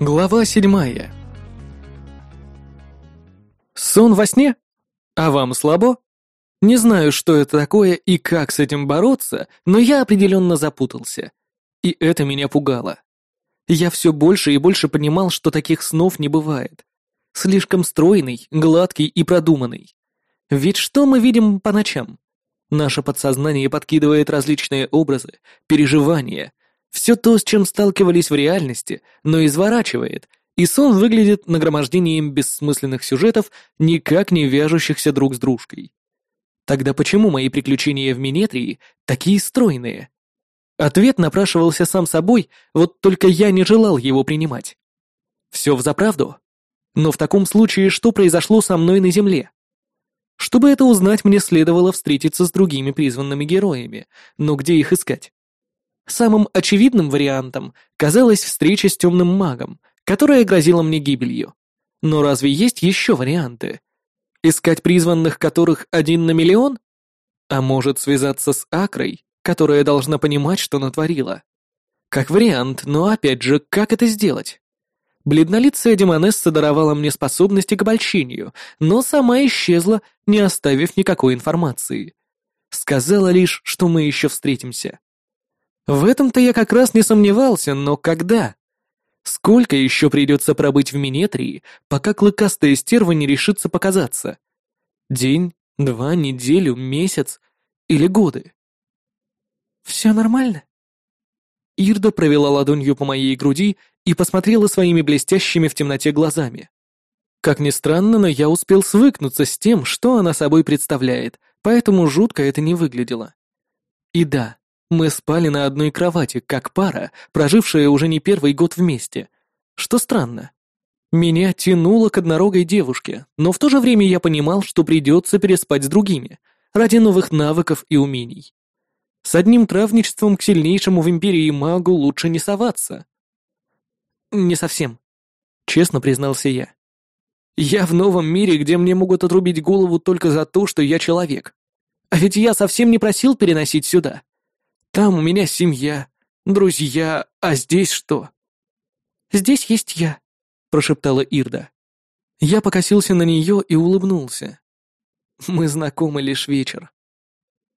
Глава седьмая. Сон во сне? А вам слабо? Не знаю, что это такое и как с этим бороться, но я определенно запутался. И это меня пугало. Я все больше и больше понимал, что таких снов не бывает. Слишком стройный, гладкий и продуманный. Ведь что мы видим по ночам? Наше подсознание подкидывает различные образы, переживания — все то, с чем сталкивались в реальности, но изворачивает, и сон выглядит нагромождением бессмысленных сюжетов, никак не вяжущихся друг с дружкой. Тогда почему мои приключения в Минетрии такие стройные? Ответ напрашивался сам собой, вот только я не желал его принимать. Все взаправду? Но в таком случае что произошло со мной на Земле? Чтобы это узнать, мне следовало встретиться с другими призванными героями, но где их искать? Самым очевидным вариантом казалась встреча с темным магом, которая грозила мне гибелью. Но разве есть еще варианты? Искать призванных которых один на миллион? А может связаться с Акрой, которая должна понимать, что натворила? Как вариант, но опять же, как это сделать? Бледнолицая демонесса даровала мне способности к обольщению, но сама исчезла, не оставив никакой информации. Сказала лишь, что мы еще встретимся. В этом-то я как раз не сомневался, но когда? Сколько еще придется пробыть в Минетрии, пока клыкастая стерва не решится показаться? День, два, неделю, месяц или годы? «Все нормально?» Ирда провела ладонью по моей груди и посмотрела своими блестящими в темноте глазами. Как ни странно, но я успел свыкнуться с тем, что она собой представляет, поэтому жутко это не выглядело. И да, мы спали на одной кровати, как пара, прожившая уже не первый год вместе. Что странно. Меня тянуло к однорогой девушке, но в то же время я понимал, что придется переспать с другими, ради новых навыков и умений. С одним травничеством к сильнейшему в Империи магу лучше не соваться. Не совсем, честно признался я. Я в новом мире, где мне могут отрубить голову только за то, что я человек. А ведь я совсем не просил переносить сюда. Там у меня семья, друзья, а здесь что?» «Здесь есть я», — прошептала Ирда. Я покосился на нее и улыбнулся. Мы знакомы лишь вечер.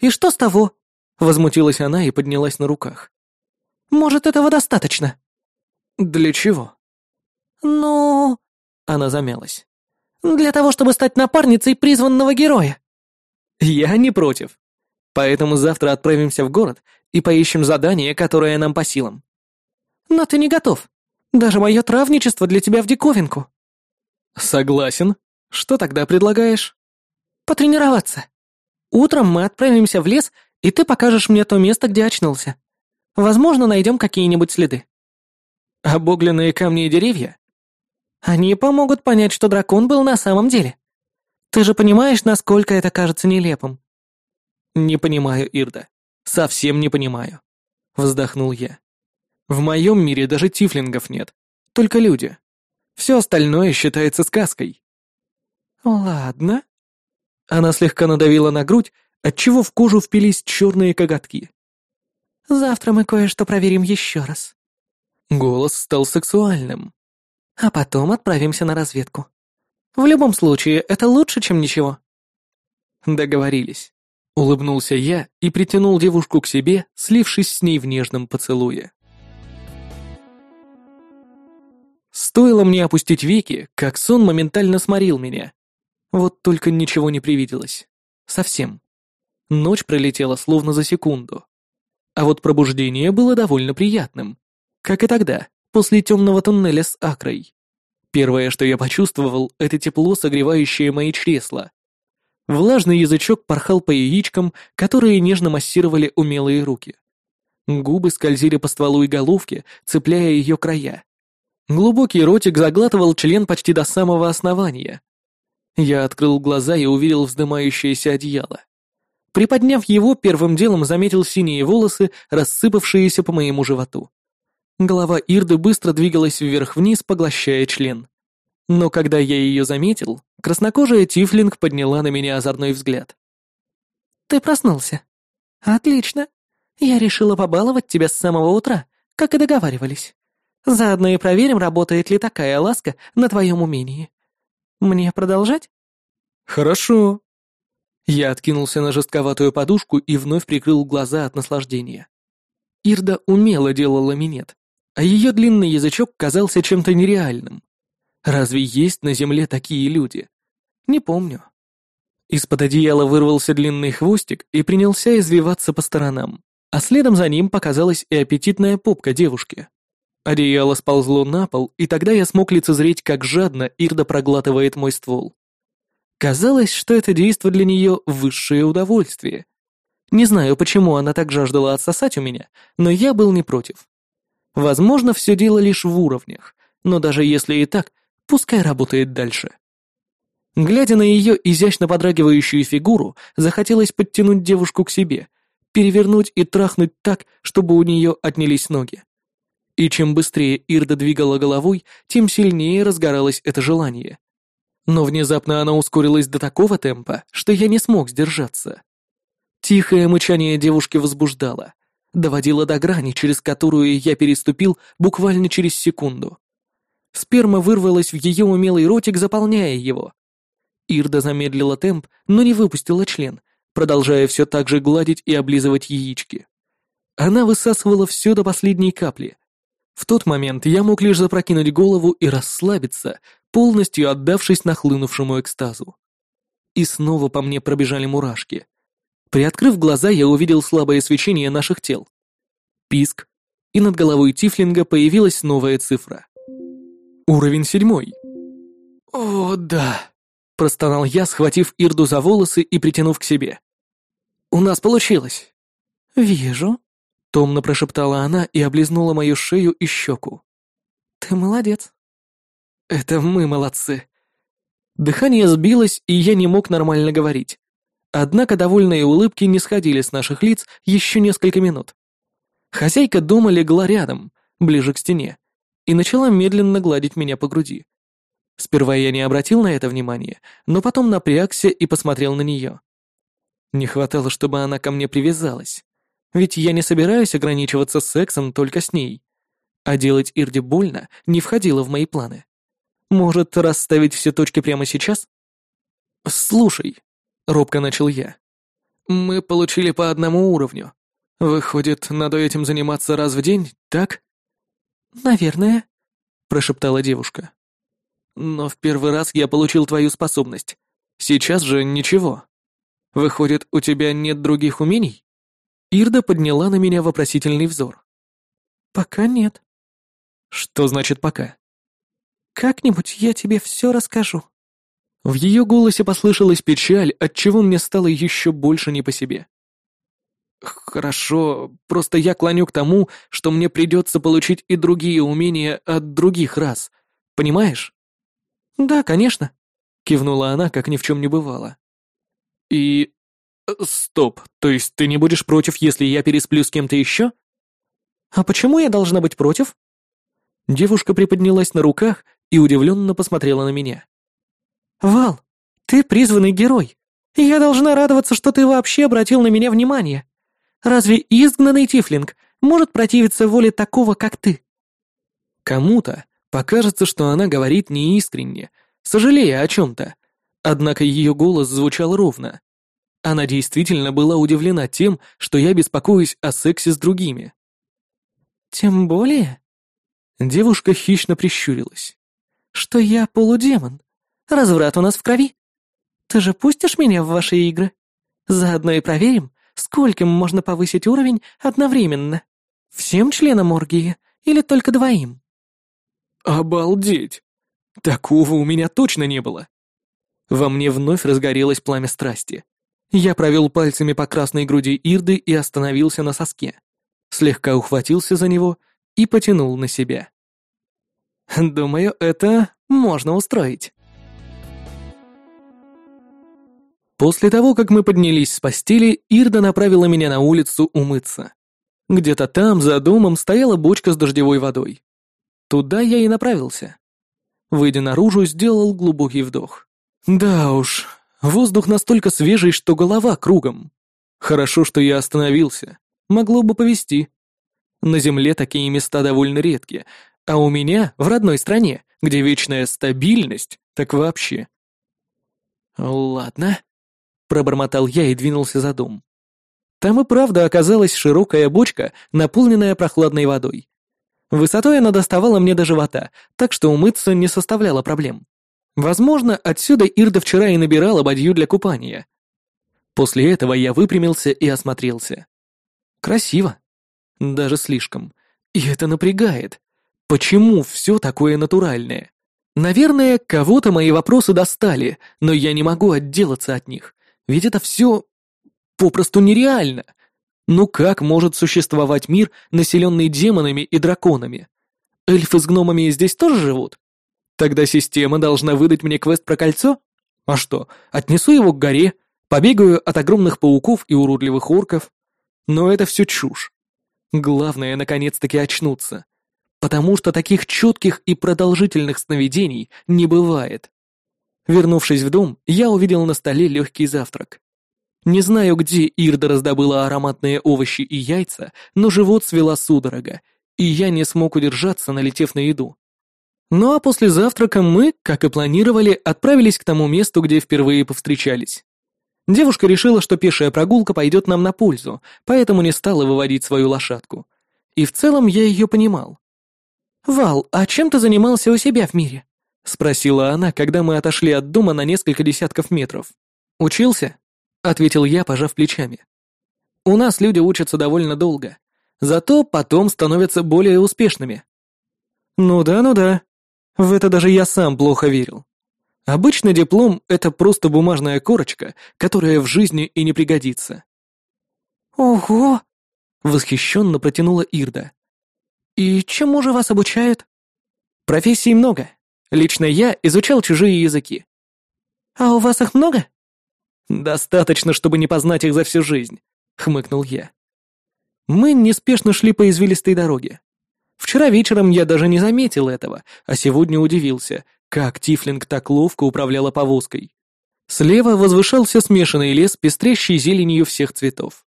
«И что с того?» — возмутилась она и поднялась на руках. «Может, этого достаточно?» «Для чего?» «Ну...» — она замялась. «Для того, чтобы стать напарницей призванного героя». «Я не против. Поэтому завтра отправимся в город и поищем задание, которое нам по силам. Но ты не готов. Даже мое травничество для тебя в диковинку. Согласен. Что тогда предлагаешь? Потренироваться. Утром мы отправимся в лес, и ты покажешь мне то место, где очнулся. Возможно, найдем какие-нибудь следы. Обугленные камни и деревья? Они помогут понять, что дракон был на самом деле. Ты же понимаешь, насколько это кажется нелепым. Не понимаю, Ирда. Совсем не понимаю. Вздохнул я. В моем мире даже тифлингов нет. Только люди. Все остальное считается сказкой. Ладно. Она слегка надавила на грудь, отчего в кожу впились черные коготки. Завтра мы кое-что проверим еще раз. Голос стал сексуальным. А потом отправимся на разведку. В любом случае, это лучше, чем ничего. Договорились. Улыбнулся я и притянул девушку к себе, слившись с ней в нежном поцелуе. Стоило мне опустить веки, как сон моментально сморил меня. Вот только ничего не привиделось. Совсем. Ночь пролетела словно за секунду. А вот пробуждение было довольно приятным. Как и тогда, после темного туннеля с Акрой. Первое, что я почувствовал, это тепло, согревающее мои чресла. Влажный язычок порхал по яичкам, которые нежно массировали умелые руки. Губы скользили по стволу и головке, цепляя ее края. Глубокий ротик заглатывал член почти до самого основания. Я открыл глаза и увидел вздымающееся одеяло. Приподняв его, первым делом заметил синие волосы, рассыпавшиеся по моему животу. Голова Ирды быстро двигалась вверх-вниз, поглощая член. Но когда я ее заметил, краснокожая Тифлинг подняла на меня озорной взгляд. «Ты проснулся. Отлично. Я решила побаловать тебя с самого утра, как и договаривались. Заодно и проверим, работает ли такая ласка на твоем умении. Мне продолжать? Хорошо. Я откинулся на жестковатую подушку и вновь прикрыл глаза от наслаждения. Ирда умело делала минет, а ее длинный язычок казался чем-то нереальным. Разве есть на земле такие люди? Не помню. Из-под одеяла вырвался длинный хвостик и принялся извиваться по сторонам, а следом за ним показалась и аппетитная попка девушки. Одеяло сползло на пол, и тогда я смог лицезреть, как жадно Ирда проглатывает мой ствол. Казалось, что это действо для нее высшее удовольствие. Не знаю, почему она так жаждала отсосать у меня, но я был не против. Возможно, все дело лишь в уровнях, но даже если и так, пускай работает дальше. Глядя на ее изящно подрагивающую фигуру, захотелось подтянуть девушку к себе, перевернуть и трахнуть так, чтобы у нее отнялись ноги. И чем быстрее Ирда двигала головой, тем сильнее разгоралось это желание. Но внезапно она ускорилась до такого темпа, что я не смог сдержаться. Тихое мычание девушки возбуждало, доводило до грани, через которую я переступил буквально через секунду. Сперма вырвалась в ее умелый ротик, заполняя его. Ирда замедлила темп, но не выпустила член, продолжая все так же гладить и облизывать яички. Она высасывала все до последней капли, в тот момент я мог лишь запрокинуть голову и расслабиться, полностью отдавшись нахлынувшему экстазу. И снова по мне пробежали мурашки. Приоткрыв глаза, я увидел слабое свечение наших тел. Писк, и над головой Тифлинга появилась новая цифра. Уровень седьмой. «О, да», — простонал я, схватив Ирду за волосы и притянув к себе. «У нас получилось». «Вижу», Томно прошептала она и облизнула мою шею и щеку. «Ты молодец». «Это мы молодцы». Дыхание сбилось, и я не мог нормально говорить. Однако довольные улыбки не сходили с наших лиц еще несколько минут. Хозяйка дома легла рядом, ближе к стене, и начала медленно гладить меня по груди. Сперва я не обратил на это внимания, но потом напрягся и посмотрел на нее. Не хватало, чтобы она ко мне привязалась. Ведь я не собираюсь ограничиваться сексом только с ней. А делать Ирде больно не входило в мои планы. Может, расставить все точки прямо сейчас? «Слушай», — робко начал я, — «мы получили по одному уровню. Выходит, надо этим заниматься раз в день, так?» «Наверное», — прошептала девушка. «Но в первый раз я получил твою способность. Сейчас же ничего. Выходит, у тебя нет других умений?» Ирда подняла на меня вопросительный взор. «Пока нет». «Что значит «пока»?» «Как-нибудь я тебе все расскажу». В ее голосе послышалась печаль, отчего мне стало еще больше не по себе. «Хорошо, просто я клоню к тому, что мне придется получить и другие умения от других рас. Понимаешь?» «Да, конечно», — кивнула она, как ни в чем не бывало. «И «Стоп, то есть ты не будешь против, если я пересплю с кем-то еще?» «А почему я должна быть против?» Девушка приподнялась на руках и удивленно посмотрела на меня. «Вал, ты призванный герой, я должна радоваться, что ты вообще обратил на меня внимание. Разве изгнанный Тифлинг может противиться воле такого, как ты?» Кому-то покажется, что она говорит неискренне, сожалея о чем-то, однако ее голос звучал ровно. Она действительно была удивлена тем, что я беспокоюсь о сексе с другими. «Тем более...» Девушка хищно прищурилась. «Что я полудемон. Разврат у нас в крови. Ты же пустишь меня в ваши игры? Заодно и проверим, скольким можно повысить уровень одновременно. Всем членам оргии или только двоим?» «Обалдеть! Такого у меня точно не было!» Во мне вновь разгорелось пламя страсти. Я провел пальцами по красной груди Ирды и остановился на соске. Слегка ухватился за него и потянул на себя. Думаю, это можно устроить. После того, как мы поднялись с постели, Ирда направила меня на улицу умыться. Где-то там, за домом, стояла бочка с дождевой водой. Туда я и направился. Выйдя наружу, сделал глубокий вдох. Да уж, Воздух настолько свежий, что голова кругом. Хорошо, что я остановился. Могло бы повести. На Земле такие места довольно редкие, А у меня в родной стране, где вечная стабильность, так вообще. «Ладно», — пробормотал я и двинулся за дом. Там и правда оказалась широкая бочка, наполненная прохладной водой. Высотой она доставала мне до живота, так что умыться не составляло проблем. Возможно, отсюда Ирда вчера и набирала бадью для купания. После этого я выпрямился и осмотрелся. Красиво. Даже слишком. И это напрягает. Почему все такое натуральное? Наверное, кого-то мои вопросы достали, но я не могу отделаться от них, ведь это все попросту нереально. Ну как может существовать мир, населенный демонами и драконами? Эльфы с гномами здесь тоже живут? Тогда система должна выдать мне квест про кольцо? А что, отнесу его к горе, побегаю от огромных пауков и уродливых орков? Но это все чушь. Главное, наконец-таки очнуться потому что таких четких и продолжительных сновидений не бывает. Вернувшись в дом, я увидел на столе легкий завтрак. Не знаю, где Ирда раздобыла ароматные овощи и яйца, но живот свела судорога, и я не смог удержаться, налетев на еду. Ну а после завтрака мы, как и планировали, отправились к тому месту, где впервые повстречались. Девушка решила, что пешая прогулка пойдет нам на пользу, поэтому не стала выводить свою лошадку. И в целом я ее понимал. «Вал, а чем ты занимался у себя в мире?» — спросила она, когда мы отошли от дома на несколько десятков метров. «Учился?» — ответил я, пожав плечами. «У нас люди учатся довольно долго, зато потом становятся более успешными». «Ну да, ну да. В это даже я сам плохо верил. Обычно диплом — это просто бумажная корочка, которая в жизни и не пригодится». «Ого!» — восхищенно протянула Ирда. «И чему же вас обучают?» «Профессий много. Лично я изучал чужие языки». «А у вас их много?» «Достаточно, чтобы не познать их за всю жизнь», — хмыкнул я. Мы неспешно шли по извилистой дороге. Вчера вечером я даже не заметил этого, а сегодня удивился, как Тифлинг так ловко управляла повозкой. Слева возвышался смешанный лес, пестрящий зеленью всех цветов.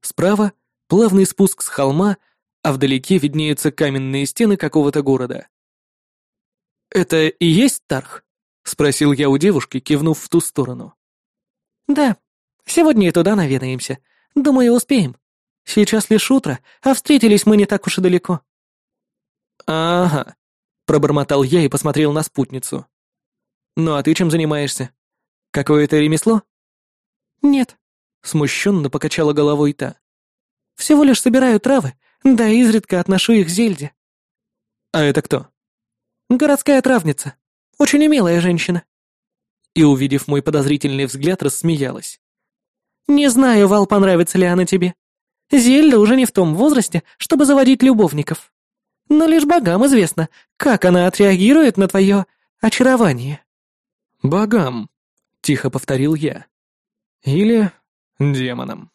Справа — плавный спуск с холма, а вдалеке виднеются каменные стены какого-то города. «Это и есть Тарх?» — спросил я у девушки, кивнув в ту сторону. «Да, сегодня и туда наведаемся. Думаю, успеем. Сейчас лишь утро, а встретились мы не так уж и далеко». «Ага», — пробормотал я и посмотрел на спутницу. «Ну а ты чем занимаешься? Какое-то ремесло?» «Нет», — смущенно покачала головой та. «Всего лишь собираю травы да, изредка отношу их Зельде. А это кто? Городская травница. Очень умелая женщина. И, увидев мой подозрительный взгляд, рассмеялась. Не знаю, Вал, понравится ли она тебе. Зельда уже не в том возрасте, чтобы заводить любовников. Но лишь богам известно, как она отреагирует на твое очарование. «Богам», — тихо повторил я. «Или демонам».